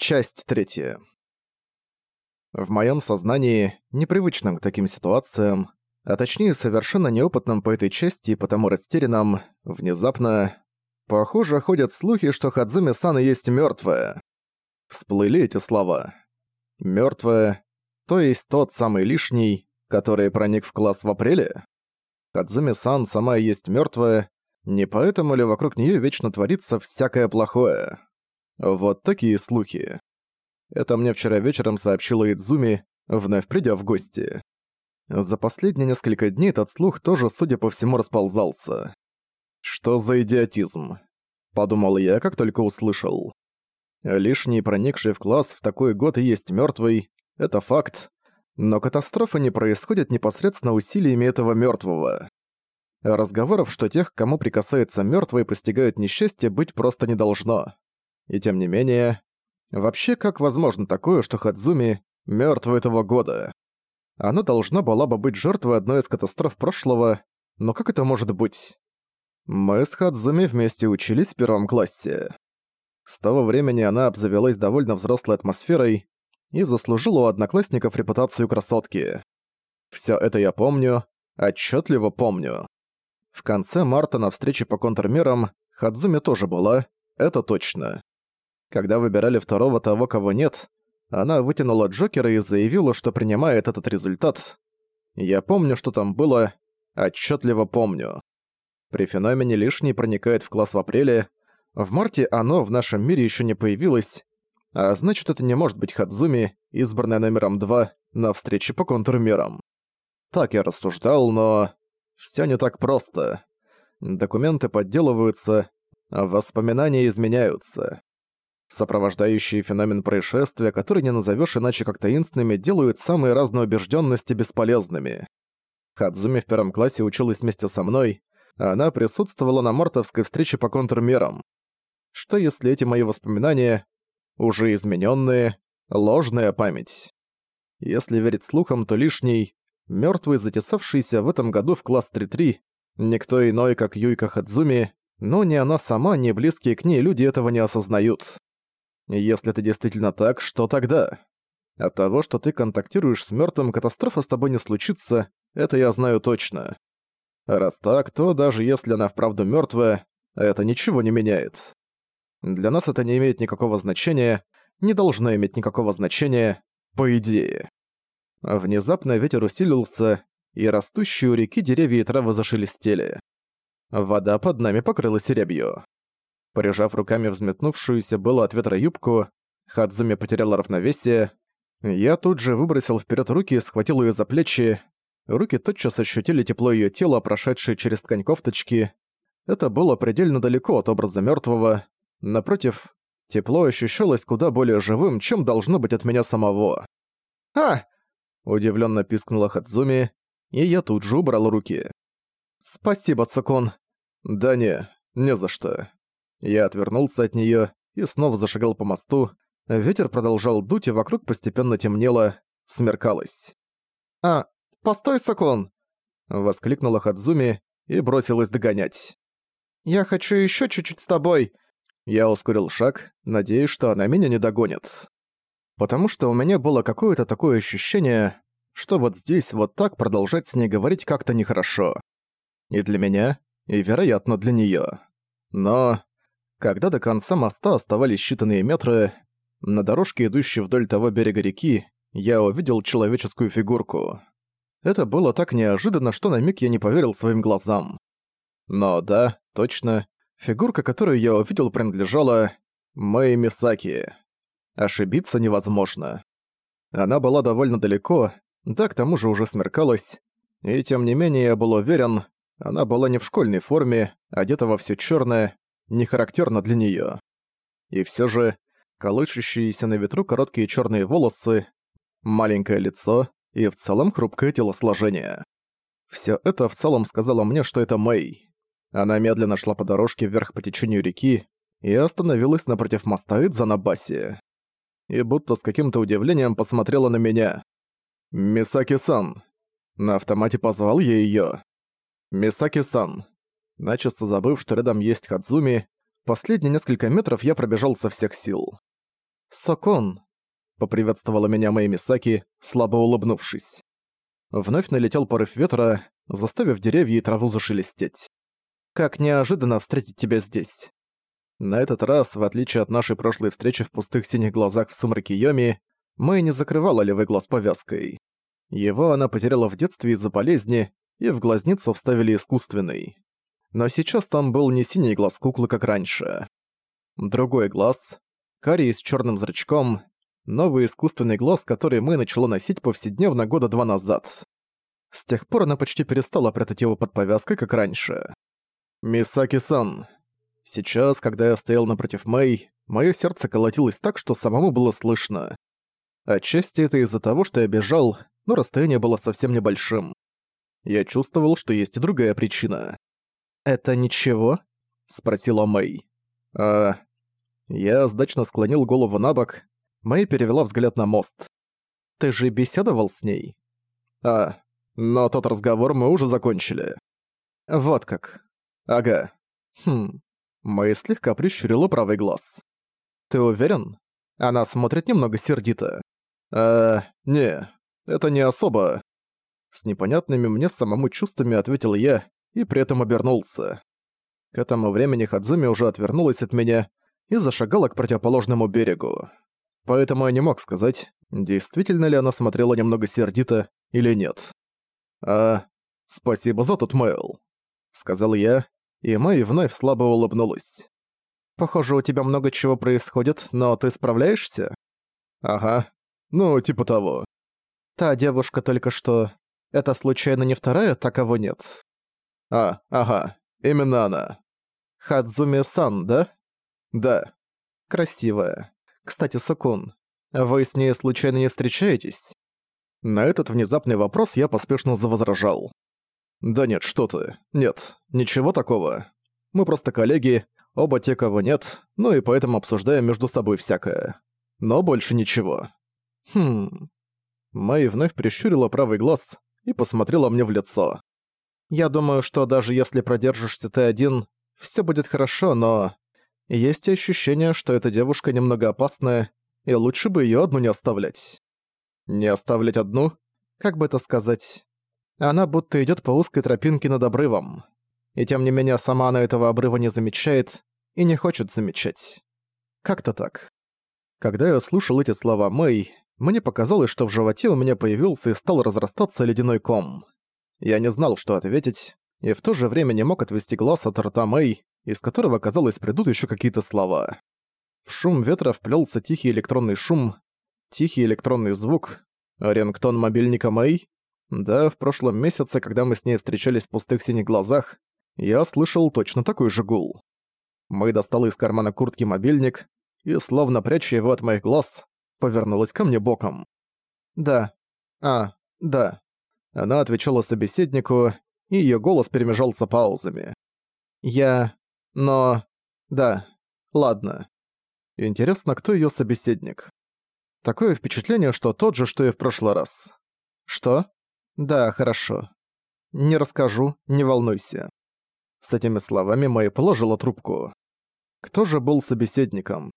Часть третья. В моем сознании, непривычном к таким ситуациям, а точнее совершенно неопытном по этой части и потому растерянном, внезапно, похоже, ходят слухи, что Хадзуми-сан и есть мёртвая. Всплыли эти слова. Мёртвая, то есть тот самый лишний, который проник в класс в апреле? Хадзуми-сан сама и есть мёртвая, не поэтому ли вокруг неё вечно творится всякое плохое? Вот такие слухи. Это мне вчера вечером сообщила Идзуми, вновь придя в гости. За последние несколько дней этот слух тоже, судя по всему, расползался. «Что за идиотизм?» – подумал я, как только услышал. Лишний проникший в класс в такой год и есть мёртвый – это факт, но катастрофа не происходит непосредственно усилиями этого мёртвого. Разговоров, что тех, кому прикасается мёртвый, постигают несчастье, быть просто не должно. И тем не менее, вообще как возможно такое, что Хадзуми мертва этого года? Она должна была бы быть жертвой одной из катастроф прошлого, но как это может быть? Мы с Хадзуми вместе учились в первом классе. С того времени она обзавелась довольно взрослой атмосферой и заслужила у одноклассников репутацию красотки. Всё это я помню, отчётливо помню. В конце марта на встрече по контрмерам Хадзуми тоже была, это точно. Когда выбирали второго того, кого нет, она вытянула Джокера и заявила, что принимает этот результат. Я помню, что там было, отчетливо помню. При феномене лишний проникает в класс в апреле, в марте оно в нашем мире еще не появилось, а значит это не может быть Хадзуми, избранная номером 2 на встрече по контрмерам. Так я рассуждал, но... все не так просто. Документы подделываются, а воспоминания изменяются. Сопровождающие феномен происшествия, который не назовешь иначе как таинственными, делают самые разные убежденности бесполезными. Хадзуми в первом классе училась вместе со мной, а она присутствовала на мартовской встрече по контрмерам. Что если эти мои воспоминания уже измененные, ложная память? Если верить слухам, то лишний, мертвый, затесавшийся в этом году в класс 3-3, никто иной, как Юйка Хадзуми, но ни она сама, ни близкие к ней люди этого не осознают. Если это действительно так, что тогда? От того, что ты контактируешь с мертвым, катастрофа с тобой не случится, это я знаю точно. Раз так, то даже если она вправду мертвая, это ничего не меняет. Для нас это не имеет никакого значения, не должно иметь никакого значения, по идее. Внезапно ветер усилился, и растущие у реки деревья и травы зашелестели. Вода под нами покрылась рябью. Прижав руками взметнувшуюся было от ветра юбку, Хадзуми потеряла равновесие. Я тут же выбросил вперед руки и схватил ее за плечи. Руки тотчас ощутили тепло ее тела, прошедшее через ткань кофточки. Это было предельно далеко от образа мертвого. Напротив, тепло ощущалось куда более живым, чем должно быть от меня самого. «А!» – удивленно пискнула Хадзуми, и я тут же убрал руки. «Спасибо, Цукон». «Да не, не за что». Я отвернулся от неё и снова зашагал по мосту. Ветер продолжал дуть, и вокруг постепенно темнело, смеркалось. «А, постой, Сокон!» — воскликнула Хадзуми и бросилась догонять. «Я хочу ещё чуть-чуть с тобой!» Я ускорил шаг, надеясь, что она меня не догонит. Потому что у меня было какое-то такое ощущение, что вот здесь вот так продолжать с ней говорить как-то нехорошо. И для меня, и, вероятно, для неё. Но когда до конца моста оставались считанные метры, на дорожке, идущей вдоль того берега реки, я увидел человеческую фигурку. Это было так неожиданно, что на миг я не поверил своим глазам. Но да, точно, фигурка, которую я увидел, принадлежала Мэй Мисаки. Ошибиться невозможно. Она была довольно далеко, да к тому же уже смеркалась, и тем не менее я был уверен, она была не в школьной форме, одета во всё чёрное, не характерно для неё. И всё же, колышущиеся на ветру короткие чёрные волосы, маленькое лицо и в целом хрупкое телосложение. Всё это в целом сказала мне, что это Мэй. Она медленно шла по дорожке вверх по течению реки и остановилась напротив моста Идзанабаси. И будто с каким-то удивлением посмотрела на меня. «Мисаки-сан». На автомате позвал я её. «Мисаки-сан». Начисто забыв, что рядом есть Хадзуми, последние несколько метров я пробежал со всех сил. «Сокон», — поприветствовала меня Мэй Мисаки, слабо улыбнувшись. Вновь налетел порыв ветра, заставив деревья и траву зашелестеть. «Как неожиданно встретить тебя здесь». На этот раз, в отличие от нашей прошлой встречи в пустых синих глазах в сумраке Йоми, Мэй не закрывала левый глаз повязкой. Его она потеряла в детстве из-за болезни, и в глазницу вставили искусственный. Но сейчас там был не синий глаз куклы, как раньше. Другой глаз, карий с черным зрачком, новый искусственный глаз, который мы начала носить повседневно года два назад. С тех пор она почти перестала прятать его под повязкой, как раньше. «Мисаки-сан». Сейчас, когда я стоял напротив Мэй, мое сердце колотилось так, что самому было слышно. Отчасти это из-за того, что я бежал, но расстояние было совсем небольшим. Я чувствовал, что есть и другая причина. «Это ничего?» — спросила Мэй. «А...» Я сдачно склонил голову на бок. Мэй перевела взгляд на мост. «Ты же беседовал с ней?» «А, но тот разговор мы уже закончили». «Вот как». «Ага». «Хм...» Мэй слегка прищурила правый глаз. «Ты уверен?» Она смотрит немного сердито. «А, не, это не особо...» С непонятными мне самому чувствами ответил я и при этом обернулся. К этому времени Хадзуми уже отвернулась от меня и зашагала к противоположному берегу. Поэтому я не мог сказать, действительно ли она смотрела немного сердито или нет. «А, спасибо за тот мейл», — сказал я, и Мэй вновь слабо улыбнулась. «Похоже, у тебя много чего происходит, но ты справляешься?» «Ага. Ну, типа того». «Та девушка только что... Это случайно не вторая, та кого нет?» «А, ага. Именно она». «Хадзуми-сан, да?» «Да». «Красивая. Кстати, Сакун, вы с ней случайно не встречаетесь?» На этот внезапный вопрос я поспешно завозражал. «Да нет, что ты. Нет, ничего такого. Мы просто коллеги, оба те, кого нет, ну и поэтому обсуждаем между собой всякое. Но больше ничего». «Хм...» Мэй вновь прищурила правый глаз и посмотрела мне в лицо. «Я думаю, что даже если продержишься ты один, все будет хорошо, но... Есть ощущение, что эта девушка немного опасная, и лучше бы ее одну не оставлять». «Не оставлять одну? Как бы это сказать? Она будто идет по узкой тропинке над обрывом. И тем не менее сама она этого обрыва не замечает и не хочет замечать. Как-то так. Когда я слушал эти слова Мэй, мне показалось, что в животе у меня появился и стал разрастаться ледяной ком. Я не знал, что ответить, и в то же время не мог отвести глаз от рта Мэй, из которого, казалось, придут еще какие-то слова. В шум ветра вплелся тихий электронный шум, тихий электронный звук, рингтон мобильника Мэй. Да, в прошлом месяце, когда мы с ней встречались в пустых синих глазах, я слышал точно такой же гул. Мэй достала из кармана куртки мобильник и, словно пряча его от моих глаз, повернулась ко мне боком. «Да. А, да». Она отвечала собеседнику, и её голос перемежался паузами. «Я... но... да. Ладно. Интересно, кто её собеседник? Такое впечатление, что тот же, что и в прошлый раз. Что? Да, хорошо. Не расскажу, не волнуйся». С этими словами Мэй положила трубку. Кто же был собеседником?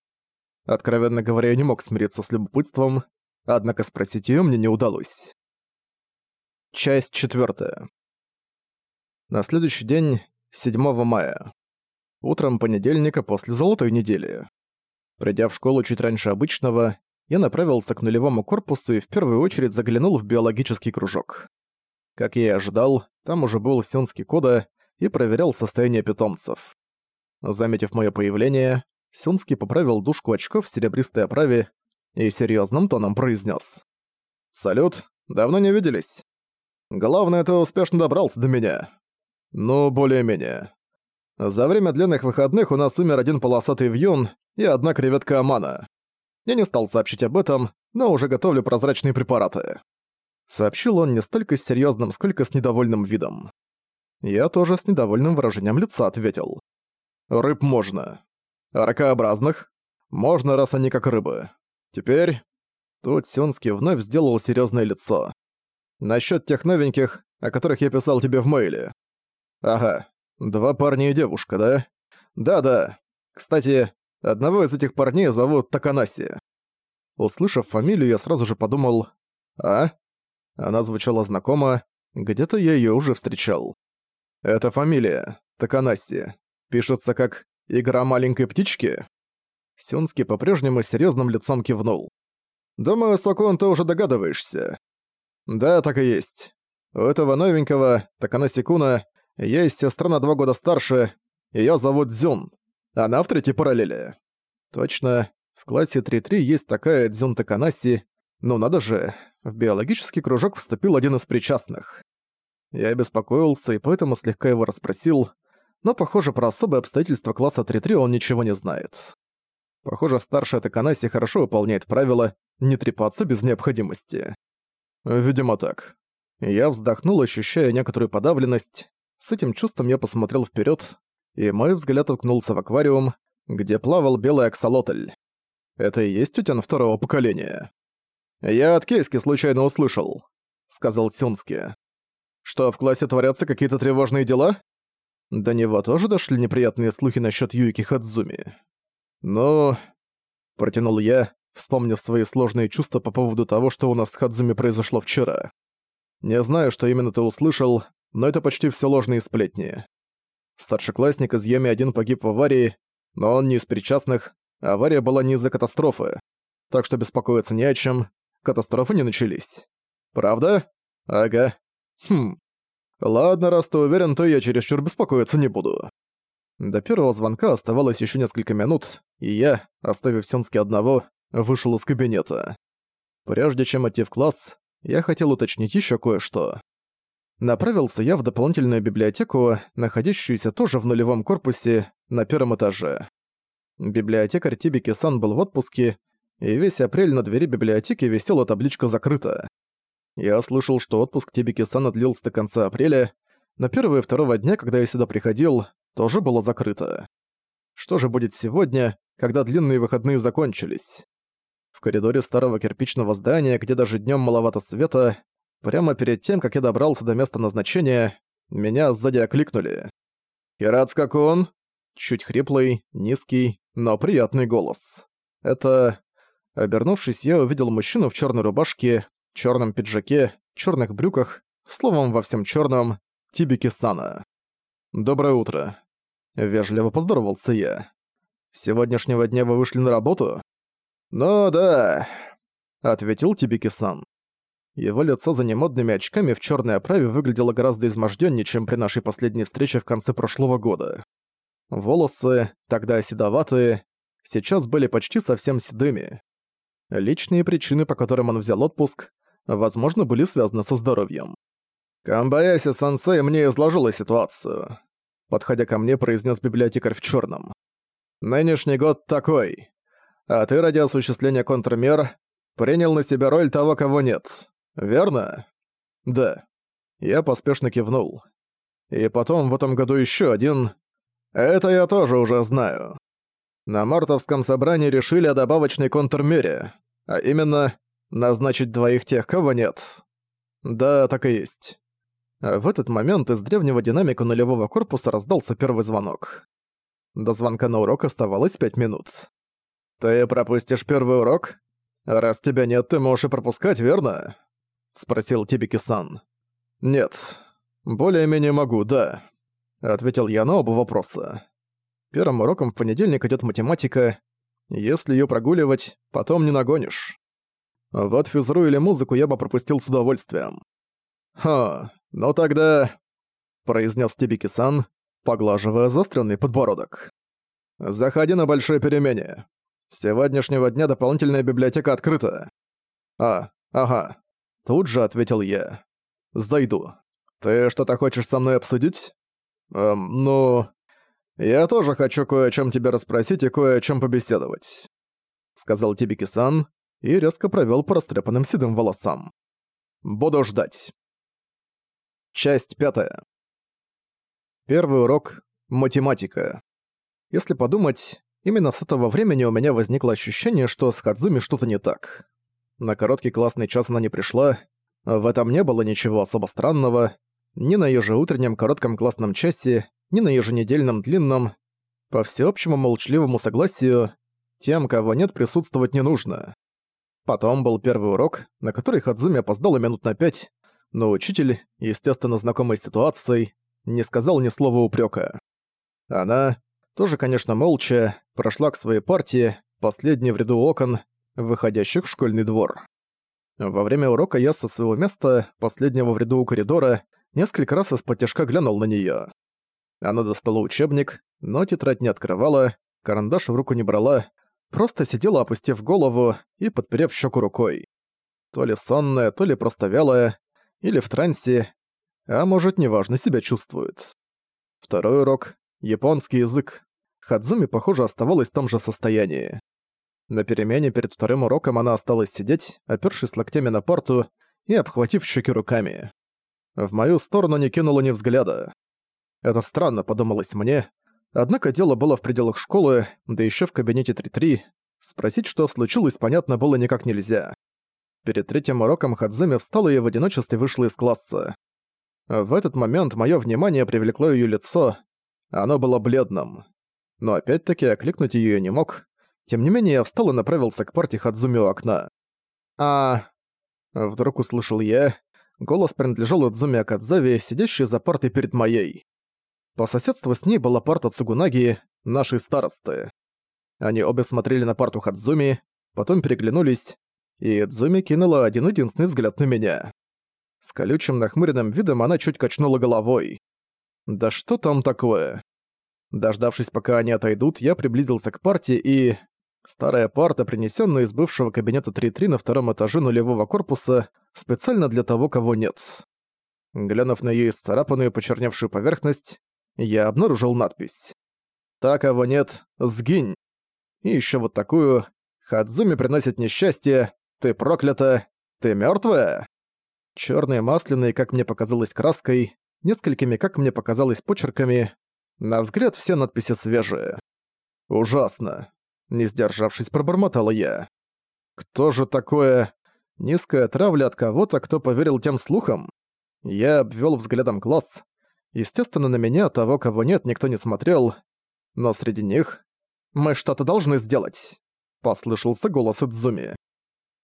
Откровенно говоря, я не мог смириться с любопытством, однако спросить её мне не удалось. Часть четвёртая. На следующий день, 7 мая. Утром понедельника после золотой недели. Придя в школу чуть раньше обычного, я направился к нулевому корпусу и в первую очередь заглянул в биологический кружок. Как я и ожидал, там уже был Сюнский Кода и проверял состояние питомцев. Заметив моё появление, Сюнский поправил дужку очков в серебристой оправе и серьезным тоном произнес: «Салют, давно не виделись. Главное, ты успешно добрался до меня. Ну, более-менее. За время длинных выходных у нас умер один полосатый вьюн и одна креветка Амана. Я не стал сообщить об этом, но уже готовлю прозрачные препараты». Сообщил он не столько с серьезным, сколько с недовольным видом. Я тоже с недовольным выражением лица ответил. «Рыб можно. Ракообразных? Можно, раз они как рыбы. Теперь... Тут Сюнский вновь сделал серьезное лицо. Насчет тех новеньких, о которых я писал тебе в мейле. Ага, два парня и девушка, да? Да-да. Кстати, одного из этих парней зовут Таканаси. Услышав фамилию, я сразу же подумал «А?» Она звучала знакомо, где-то я её уже встречал. Это фамилия, Таканаси. Пишется как «Игра маленькой птички». Сюнски по-прежнему серьёзным лицом кивнул. «Думаю, Сокон, ты уже догадываешься». «Да, так и есть. У этого новенького, Таканаси Куна, есть сестра на два года старше, её зовут Зюн. Она в третьей параллели». «Точно. В классе 3-3 есть такая Дзюн Таканаси, но надо же, в биологический кружок вступил один из причастных. Я беспокоился и поэтому слегка его расспросил, но, похоже, про особые обстоятельства класса 3-3 он ничего не знает. Похоже, старшая Таканаси хорошо выполняет правила не трепаться без необходимости. Видимо, так. Я вздохнул, ощущая некоторую подавленность. С этим чувством я посмотрел вперед, и мой взгляд уткнулся в аквариум, где плавал белый аксолотль. Это и есть тютян второго поколения. «Я от Кейски случайно услышал», — сказал Сюнски. «Что, в классе творятся какие-то тревожные дела?» До него тоже дошли неприятные слухи насчет Юики Хадзуми. «Ну...» — протянул я, вспомнив свои сложные чувства по поводу того, что у нас с Хадзуми произошло вчера. «Не знаю, что именно ты услышал, но это почти все ложные сплетни. Старшеклассник из Йоми-1 погиб в аварии, но он не из причастных, авария была не из-за катастрофы, так что беспокоиться не о чем, катастрофы не начались. Правда? Ага. Хм. Ладно, раз ты уверен, то я чересчур беспокоиться не буду. До первого звонка оставалось еще несколько минут, и я, оставив Сёнски одного, вышел из кабинета. Прежде чем идти в класс, я хотел уточнить еще кое-что. Направился я в дополнительную библиотеку, находящуюся тоже в нулевом корпусе, на первом этаже. Библиотекарь Тибики-сан был в отпуске, и весь апрель на двери библиотеки висела табличка «Закрыто». Я слышал, что отпуск Тибики-сан длился до конца апреля, но первого и второго дня, когда я сюда приходил, тоже было закрыто. Что же будет сегодня, когда длинные выходные закончились? Коридоре старого кирпичного здания, где даже днем маловато света, прямо перед тем, как я добрался до места назначения, меня сзади окликнули. «Хирацка-кун!» Чуть хриплый, низкий, но приятный голос. Это Обернувшись, я увидел мужчину в черной рубашке, черном пиджаке, черных брюках, словом, во всем черном, Тибики Сана. «Доброе утро». Вежливо поздоровался я. «С сегодняшнего дня вы вышли на работу?» «Ну да», — ответил Тибики Сан. Его лицо за немодными очками в черной оправе выглядело гораздо измождённее, чем при нашей последней встрече в конце прошлого года. Волосы, тогда седоватые, сейчас были почти совсем седыми. Личные причины, по которым он взял отпуск, возможно, были связаны со здоровьем. «Камбаяси-сенсей мне изложила ситуацию», — подходя ко мне, произнес библиотекарь в черном. «Нынешний год такой. А ты ради осуществления контрмер принял на себя роль того, кого нет. Верно?» «Да». Я поспешно кивнул. И потом в этом году еще один. Это я тоже уже знаю. На мартовском собрании решили о добавочной контрмере. А именно, назначить двоих тех, кого нет. Да, так и есть. В этот момент из древнего динамика нулевого корпуса раздался первый звонок. До звонка на урок оставалось пять минут. «Ты пропустишь первый урок? Раз тебя нет, ты можешь и пропускать, верно?» — спросил Тибики-сан. «Нет. Более-менее могу, да», — ответил я на оба вопроса. Первым уроком в понедельник идет математика, если ее прогуливать, потом не нагонишь. Вот физру или музыку я бы пропустил с удовольствием. «Ха, ну тогда...» — произнес Тибики-сан, поглаживая заостренный подбородок. «Заходи на большое перемене. С сегодняшнего дня дополнительная библиотека открыта». «А, ага». Тут же ответил я. «Зайду. Ты что-то хочешь со мной обсудить?» «Эм, ну...» «Я тоже хочу кое о чем тебя расспросить и кое о чем побеседовать», — сказал Тибики-сан и резко провел по растрепанным седым волосам. «Буду ждать». Часть пятая. Первый урок — математика. Если подумать, именно с этого времени у меня возникло ощущение, что с Хадзуми что-то не так. На короткий классный час она не пришла, в этом не было ничего особо странного, ни на ежеутреннем коротком классном часе, ни на еженедельном длинном, по всеобщему молчаливому согласию, тем, кого нет, присутствовать не нужно. Потом был первый урок, на который Хадзуми опоздала минут на пять, но учитель, естественно знакомый с ситуацией, не сказал ни слова упрека. Она, тоже, конечно, молча, прошла к своей партии, последней в ряду окон, выходящих в школьный двор. Во время урока я со своего места, последнего в ряду у коридора, несколько раз из-под тяжка глянул на неё. Она достала учебник, но тетрадь не открывала, карандаш в руку не брала, просто сидела, опустив голову и подперев щеку рукой. То ли сонная, то ли просто вялая, или в трансе, а может, неважно себя чувствует. Второй урок — японский язык. Хадзуми, похоже, оставалась в том же состоянии. На перемене перед вторым уроком она осталась сидеть, опёршись локтями на парту и обхватив щеки руками. В мою сторону не кинула ни взгляда. Это странно, подумалось мне. Однако дело было в пределах школы, да ещё в кабинете 3-3. Спросить, что случилось, понятно было никак нельзя. Перед третьим уроком Хадзуми встала и в одиночестве вышла из класса. В этот момент моё внимание привлекло её лицо. Оно было бледным. Но опять-таки окликнуть её не мог. Тем не менее, я встал и направился к парте Хадзуми у окна. «А...» Вдруг услышал я. Голос принадлежал Удзуми Акадзаве, сидящей за партой перед моей. По соседству с ней была парта Цугунаги, нашей старосты. Они обе смотрели на парту Хадзуми, потом переглянулись, и Цзуми кинула один-единственный взгляд на меня. С колючим нахмуренным видом она чуть качнула головой. «Да что там такое?» Дождавшись, пока они отойдут, я приблизился к парте и... Старая парта, принесенная из бывшего кабинета 3-3 на втором этаже нулевого корпуса, специально для того, кого нет. Глянув на её исцарапанную почерневшую поверхность, я обнаружил надпись. «Та, кого нет, сгинь!» И ещё вот такую «Хадзуми приносит несчастье, ты проклята, ты мёртвая?» Чёрной масляной, как мне показалось, краской, несколькими, как мне показалось, почерками. На взгляд все надписи свежие. Ужасно. Не сдержавшись, пробормотала я. Кто же такое... Низкая травля от кого-то, кто поверил тем слухам? Я обвел взглядом класс. Естественно, на меня, того, кого нет, никто не смотрел. Но среди них... «Мы что-то должны сделать», — послышался голос Идзуми.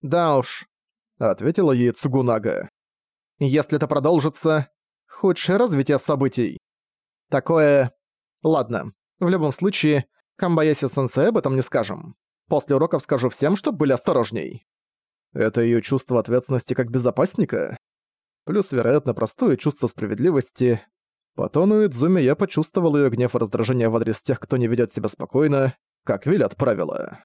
«Да уж», — ответила ей Цугунага. «Если это продолжится, худшее развитие событий. Такое... Ладно, в любом случае, Камбаяси-сенсей об этом не скажем. После уроков скажу всем, чтобы были осторожней. Это её чувство ответственности как безопасника? Плюс, вероятно, простое чувство справедливости. По тону Идзуми я почувствовал её гнев и раздражение в адрес тех, кто не ведёт себя спокойно, как велят правила.